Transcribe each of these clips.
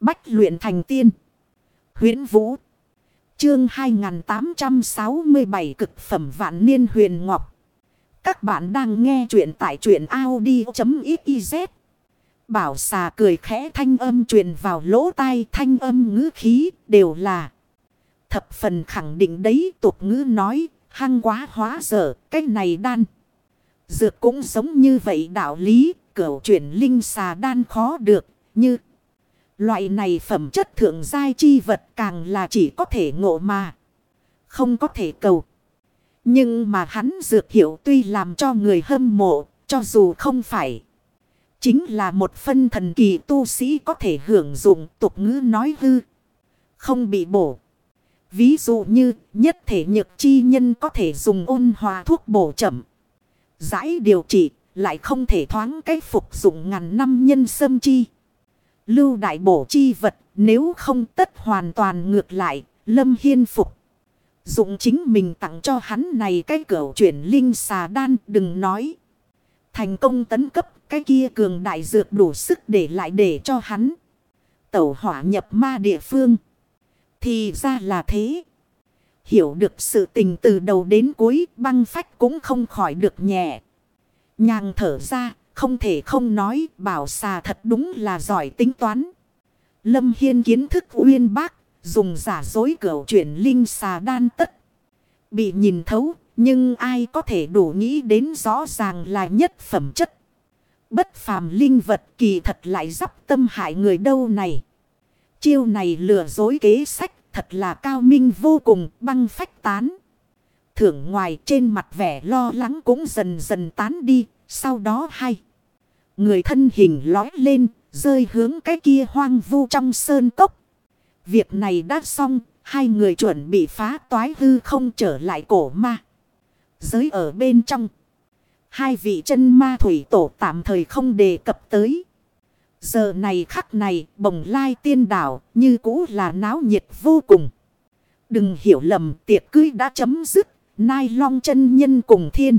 Bách luyện thành tiên. huyễn Vũ. Chương 2867 cực phẩm vạn niên huyền ngọc. Các bạn đang nghe truyện tại truyện Audi.xyz. Bảo xà cười khẽ thanh âm truyền vào lỗ tai, thanh âm ngữ khí đều là. Thập phần khẳng định đấy, tục ngữ nói, hăng quá hóa dở, cái này đan. Dược cũng giống như vậy, đạo lý, cửu chuyển linh xà đan khó được, như. Loại này phẩm chất thượng giai chi vật càng là chỉ có thể ngộ mà. Không có thể cầu. Nhưng mà hắn dược hiệu tuy làm cho người hâm mộ, cho dù không phải. Chính là một phân thần kỳ tu sĩ có thể hưởng dụng tục ngữ nói hư. Không bị bổ. Ví dụ như nhất thể nhược chi nhân có thể dùng ôn hòa thuốc bổ chậm. Giải điều trị lại không thể thoáng cái phục dụng ngàn năm nhân sâm chi. Lưu đại bổ chi vật nếu không tất hoàn toàn ngược lại lâm hiên phục. Dụng chính mình tặng cho hắn này cái cửa chuyển linh xà đan đừng nói. Thành công tấn cấp cái kia cường đại dược đủ sức để lại để cho hắn. Tẩu hỏa nhập ma địa phương. Thì ra là thế. Hiểu được sự tình từ đầu đến cuối băng phách cũng không khỏi được nhẹ. Nhàng thở ra, không thể không nói bảo xà thật đúng là giỏi tính toán. Lâm Hiên kiến thức uyên bác, dùng giả dối cửa chuyển linh xà đan tất. Bị nhìn thấu, nhưng ai có thể đủ nghĩ đến rõ ràng là nhất phẩm chất. Bất phàm linh vật kỳ thật lại dắp tâm hại người đâu này. Chiêu này lừa dối kế sách thật là cao minh vô cùng băng phách tán. Thưởng ngoài trên mặt vẻ lo lắng cũng dần dần tán đi, sau đó hay. Người thân hình lói lên, rơi hướng cái kia hoang vu trong sơn cốc. Việc này đã xong, hai người chuẩn bị phá toái hư không trở lại cổ ma. Giới ở bên trong. Hai vị chân ma thủy tổ tạm thời không đề cập tới. Giờ này khắc này bồng lai tiên đảo như cũ là náo nhiệt vô cùng. Đừng hiểu lầm tiệc cưới đã chấm dứt. Nai long chân nhân cùng thiên.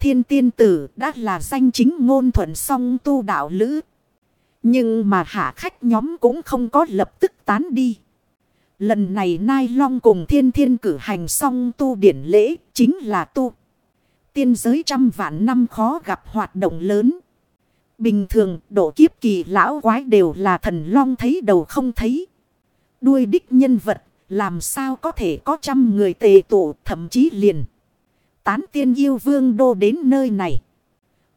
Thiên tiên tử đã là danh chính ngôn thuận song tu đạo lữ. Nhưng mà hạ khách nhóm cũng không có lập tức tán đi. Lần này Nai Long cùng thiên thiên cử hành song tu điển lễ chính là tu. Tiên giới trăm vạn năm khó gặp hoạt động lớn. Bình thường, độ kiếp kỳ lão quái đều là thần long thấy đầu không thấy. Đuôi đích nhân vật, làm sao có thể có trăm người tề tụ, thậm chí liền. Tán tiên yêu vương đô đến nơi này.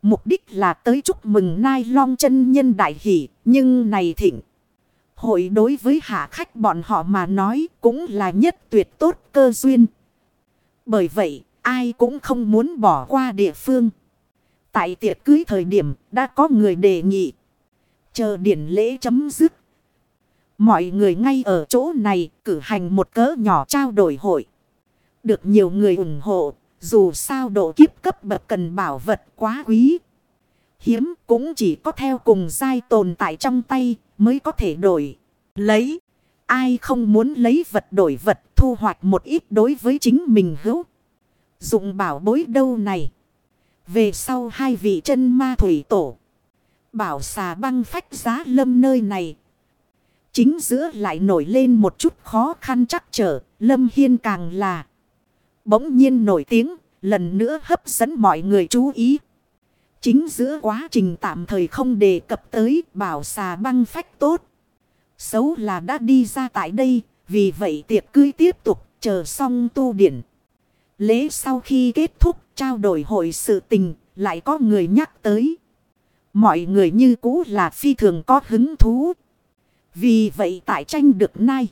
Mục đích là tới chúc mừng nai long chân nhân đại hỷ. Nhưng này thịnh. Hội đối với hạ khách bọn họ mà nói cũng là nhất tuyệt tốt cơ duyên. Bởi vậy, ai cũng không muốn bỏ qua địa phương. Tại tiệc cưới thời điểm đã có người đề nghị. Chờ điển lễ chấm dứt. Mọi người ngay ở chỗ này cử hành một cỡ nhỏ trao đổi hội. Được nhiều người ủng hộ. Dù sao độ kiếp cấp bậc cần bảo vật quá quý. Hiếm cũng chỉ có theo cùng giai tồn tại trong tay mới có thể đổi. Lấy. Ai không muốn lấy vật đổi vật thu hoạch một ít đối với chính mình hữu. Dụng bảo bối đâu này. Về sau hai vị chân ma thủy tổ. Bảo xà băng phách giá lâm nơi này. Chính giữa lại nổi lên một chút khó khăn chắc trở. Lâm Hiên càng là. Bỗng nhiên nổi tiếng. Lần nữa hấp dẫn mọi người chú ý. Chính giữa quá trình tạm thời không đề cập tới bảo xà băng phách tốt. Xấu là đã đi ra tại đây. Vì vậy tiệc cưới tiếp tục, chờ xong tu điển. Lễ sau khi kết thúc, trao đổi hội sự tình, lại có người nhắc tới. Mọi người như cũ là phi thường có hứng thú. Vì vậy tại tranh được nay.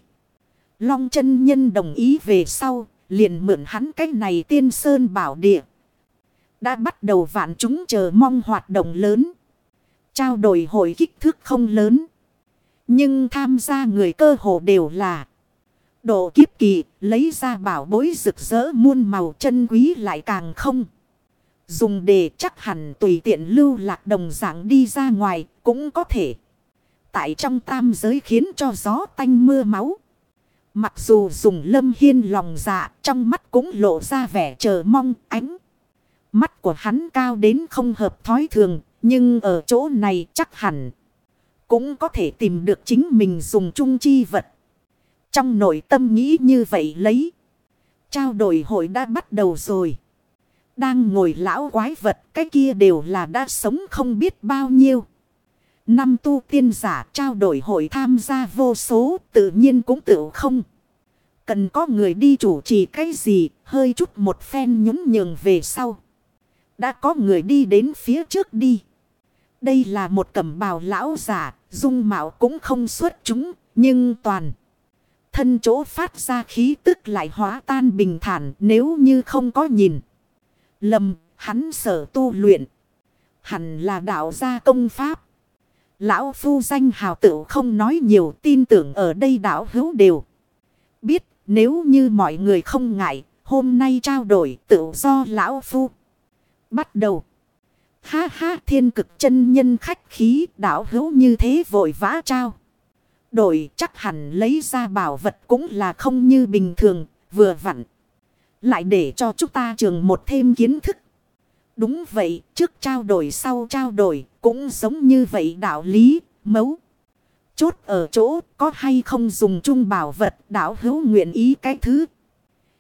Long chân nhân đồng ý về sau liền mượn hắn cách này tiên sơn bảo địa. Đã bắt đầu vạn chúng chờ mong hoạt động lớn. Trao đổi hội kích thước không lớn. Nhưng tham gia người cơ hồ đều là độ kiếp kỳ, lấy ra bảo bối rực rỡ muôn màu chân quý lại càng không. Dùng để chắc hẳn tùy tiện lưu lạc đồng dạng đi ra ngoài cũng có thể. Tại trong tam giới khiến cho gió tanh mưa máu. Mặc dù dùng lâm hiên lòng dạ trong mắt cũng lộ ra vẻ chờ mong ánh. Mắt của hắn cao đến không hợp thói thường, nhưng ở chỗ này chắc hẳn cũng có thể tìm được chính mình dùng chung chi vật. Trong nội tâm nghĩ như vậy lấy. Trao đổi hội đã bắt đầu rồi. Đang ngồi lão quái vật, cái kia đều là đã sống không biết bao nhiêu. Năm tu tiên giả trao đổi hội tham gia vô số tự nhiên cũng tự không. Cần có người đi chủ trì cái gì hơi chút một phen nhún nhường về sau. Đã có người đi đến phía trước đi. Đây là một cẩm bào lão giả, dung mạo cũng không xuất chúng, nhưng toàn. Thân chỗ phát ra khí tức lại hóa tan bình thản nếu như không có nhìn. Lầm, hắn sở tu luyện. Hẳn là đạo gia công pháp. Lão phu danh hào tự không nói nhiều tin tưởng ở đây đảo hữu đều. Biết nếu như mọi người không ngại, hôm nay trao đổi tự do lão phu. Bắt đầu. Ha ha thiên cực chân nhân khách khí đảo hữu như thế vội vã trao. Đổi chắc hẳn lấy ra bảo vật cũng là không như bình thường, vừa vặn. Lại để cho chúng ta trường một thêm kiến thức. Đúng vậy, trước trao đổi sau trao đổi, cũng giống như vậy đạo lý, mấu. Chốt ở chỗ có hay không dùng chung bảo vật đạo hữu nguyện ý cái thứ.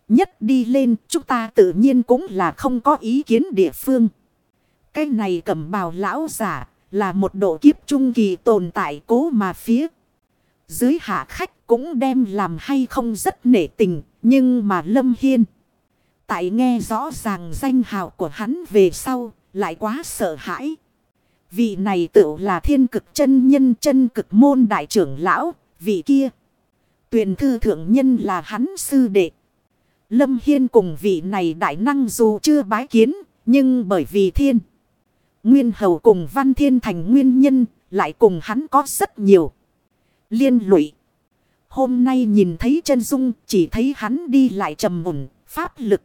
Nhất đi lên chúng ta tự nhiên cũng là không có ý kiến địa phương. Cái này cầm bào lão giả là một độ kiếp trung kỳ tồn tại cố mà phía. Dưới hạ khách cũng đem làm hay không rất nể tình nhưng mà Lâm Hiên. Tại nghe rõ ràng danh hào của hắn về sau lại quá sợ hãi. Vị này tự là thiên cực chân nhân chân cực môn đại trưởng lão, vị kia. Tuyền thư thượng nhân là hắn sư đệ. Lâm Hiên cùng vị này đại năng dù chưa bái kiến, nhưng bởi vì thiên. Nguyên hầu cùng văn thiên thành nguyên nhân, lại cùng hắn có rất nhiều. Liên lụy. Hôm nay nhìn thấy chân dung, chỉ thấy hắn đi lại trầm mùn, pháp lực.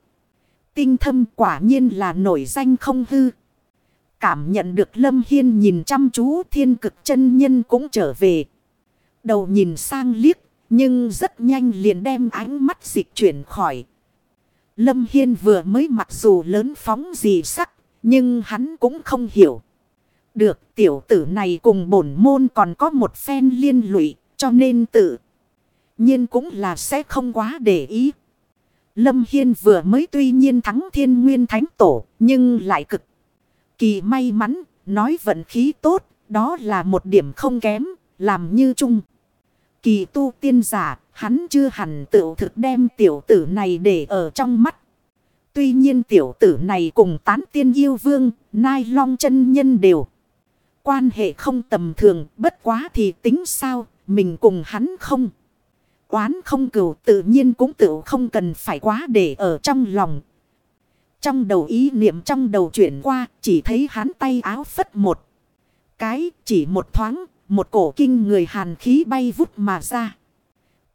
Tinh thâm quả nhiên là nổi danh không hư. Cảm nhận được Lâm Hiên nhìn chăm chú thiên cực chân nhân cũng trở về. Đầu nhìn sang liếc, nhưng rất nhanh liền đem ánh mắt dịch chuyển khỏi. Lâm Hiên vừa mới mặc dù lớn phóng gì sắc, nhưng hắn cũng không hiểu. Được tiểu tử này cùng bổn môn còn có một phen liên lụy, cho nên tự nhiên cũng là sẽ không quá để ý. Lâm Hiên vừa mới tuy nhiên thắng thiên nguyên thánh tổ, nhưng lại cực kỳ may mắn, nói vận khí tốt, đó là một điểm không kém, làm như chung. Kỳ tu tiên giả, hắn chưa hẳn tự thực đem tiểu tử này để ở trong mắt. Tuy nhiên tiểu tử này cùng tán tiên yêu vương, nai long chân nhân đều. Quan hệ không tầm thường, bất quá thì tính sao, mình cùng hắn không. Quán không cửu tự nhiên cũng tự không cần phải quá để ở trong lòng, trong đầu ý niệm trong đầu chuyển qua, chỉ thấy hắn tay áo phất một. Cái, chỉ một thoáng, một cổ kinh người hàn khí bay vút mà ra.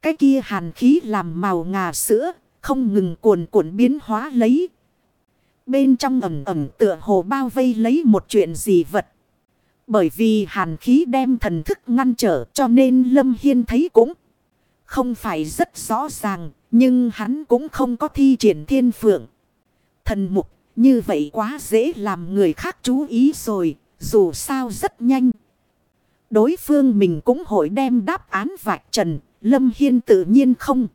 Cái kia hàn khí làm màu ngà sữa, không ngừng cuồn cuộn biến hóa lấy. Bên trong ẩm ẩm tựa hồ bao vây lấy một chuyện gì vật. Bởi vì hàn khí đem thần thức ngăn trở cho nên Lâm Hiên thấy cũng không phải rất rõ ràng, nhưng hắn cũng không có thi triển thiên phượng thần mục, như vậy quá dễ làm người khác chú ý rồi, dù sao rất nhanh. Đối phương mình cũng hội đem đáp án vạch trần, Lâm Hiên tự nhiên không.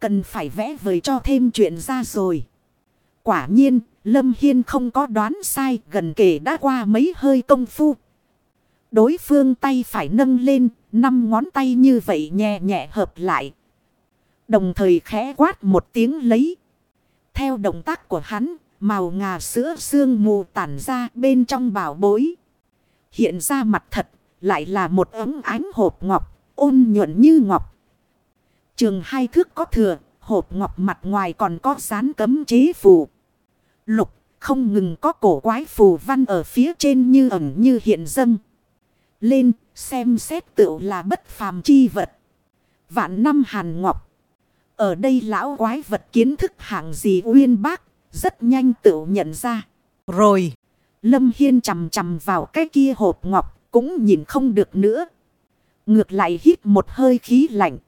Cần phải vẽ vời cho thêm chuyện ra rồi. Quả nhiên, Lâm Hiên không có đoán sai gần kể đã qua mấy hơi công phu. Đối phương tay phải nâng lên, năm ngón tay như vậy nhẹ nhẹ hợp lại. Đồng thời khẽ quát một tiếng lấy. Theo động tác của hắn, màu ngà sữa sương mù tản ra bên trong bảo bối. Hiện ra mặt thật, lại là một ấm ánh hộp ngọc, ôn nhuận như ngọc. Trường hai thước có thừa, hộp ngọc mặt ngoài còn có dán cấm chế phù. Lục, không ngừng có cổ quái phù văn ở phía trên như ẩn như hiện dâng. Lên, xem xét tựu là bất phàm chi vật. Vạn năm hàn ngọc. Ở đây lão quái vật kiến thức hạng gì uyên bác, rất nhanh tự nhận ra. Rồi, Lâm Hiên chầm chầm vào cái kia hộp ngọc, cũng nhìn không được nữa. Ngược lại hít một hơi khí lạnh.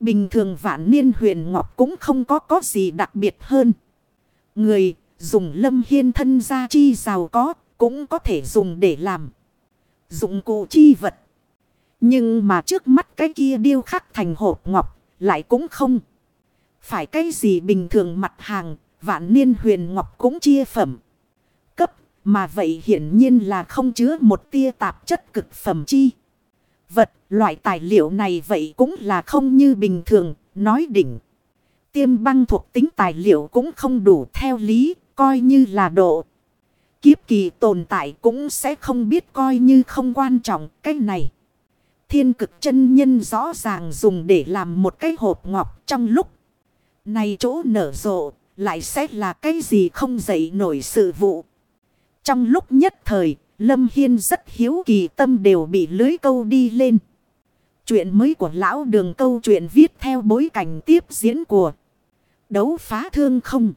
Bình thường vạn niên huyền ngọc cũng không có có gì đặc biệt hơn. Người dùng lâm hiên thân ra chi giàu có cũng có thể dùng để làm. Dụng cụ chi vật. Nhưng mà trước mắt cái kia điêu khắc thành hộp ngọc lại cũng không. Phải cái gì bình thường mặt hàng, vạn niên huyền ngọc cũng chia phẩm. Cấp, mà vậy hiển nhiên là không chứa một tia tạp chất cực phẩm chi. Vật, loại tài liệu này vậy cũng là không như bình thường, nói đỉnh. Tiêm băng thuộc tính tài liệu cũng không đủ theo lý, coi như là độ. Kiếp kỳ tồn tại cũng sẽ không biết coi như không quan trọng cái này. Thiên cực chân nhân rõ ràng dùng để làm một cái hộp ngọc trong lúc. Này chỗ nở rộ lại sẽ là cái gì không dậy nổi sự vụ. Trong lúc nhất thời, Lâm Hiên rất hiếu kỳ tâm đều bị lưới câu đi lên. Chuyện mới của lão đường câu chuyện viết theo bối cảnh tiếp diễn của đấu phá thương không.